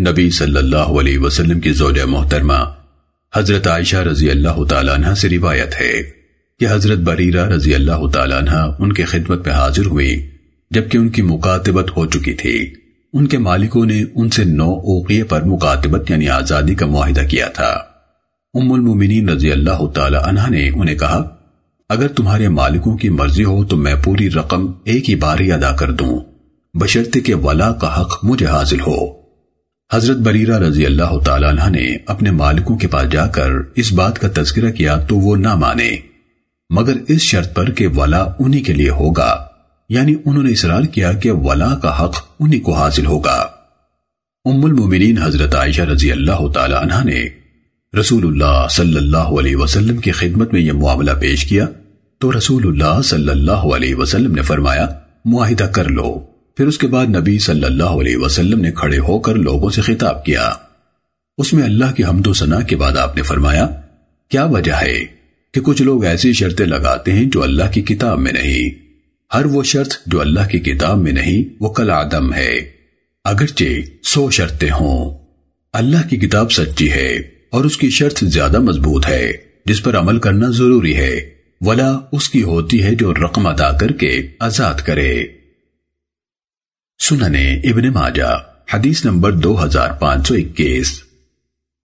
نبی صلی اللہ علیہ وسلم کی زوجہ محترمہ حضرت عائشہ رضی اللہ تعالیٰ عنہ سے روایت ہے کہ حضرت بریرہ رضی اللہ تعالیٰ عنہ ان کے خدمت میں حاضر ہوئی جبکہ ان کی مکاتبت ہو چکی تھی۔ ان کے مالکوں نے ان سے نو اوقیے پر مکاتبت یعنی آزادی کا معاہدہ کیا تھا۔ ام المومنین رضی اللہ تعالیٰ عنہ نے انہیں کہا، اگر تمہارے مالکوں کی مرضی ہو تو میں پوری رقم ایک ہی بار ہی ادا کر دوں۔ بشرتے کہ ولا کا حق مجھے حاصل ہو۔ حضرت بریرہ رضی اللہ تعالیٰ عنہ نے اپنے مالکوں کے پاس جا کر اس بات کا تذکرہ کیا تو وہ نہ مانے۔ مگر اس شرط پر کہ ولا انہی کے لیے ہوگا یعنی انہوں نے اصرار کیا کہ ولا کا حق انہی کو حاصل ہوگا۔ ام المومنین حضرت عائشہ رضی اللہ تعالی عنہ نے رسول اللہ صلی اللہ علیہ وسلم کی خدمت میں یہ معاملہ پیش کیا تو رسول اللہ صلی اللہ علیہ وسلم نے فرمایا، معاہدہ کر لو۔ پھر اس کے بعد نبی صلی اللہ علیہ وسلم نے کھڑے ہو کر لوگوں سے خطاب کیا۔ اس میں اللہ کی حمد و ثنا کے بعد آپ نے فرمایا، کیا وجہ ہے کہ کچھ لوگ ایسی شرطیں لگاتے ہیں جو اللہ کی کتاب میں نہیں؟ ہر وہ شرط جو اللہ کی کتاب میں نہیں، وہ کل آدم ہے۔ اگرچہ سو شرطیں ہوں۔ اللہ کی کتاب سچی ہے اور اس کی شرط زیادہ مضبوط ہے، جس پر عمل کرنا ضروری ہے۔ ولا، اس کی ہوتی ہے جو رقم ادا کر کے آزاد کرے۔ سننے ابن ماجہ حدیث نمبر دو ہزار پانچ سو اکیس۔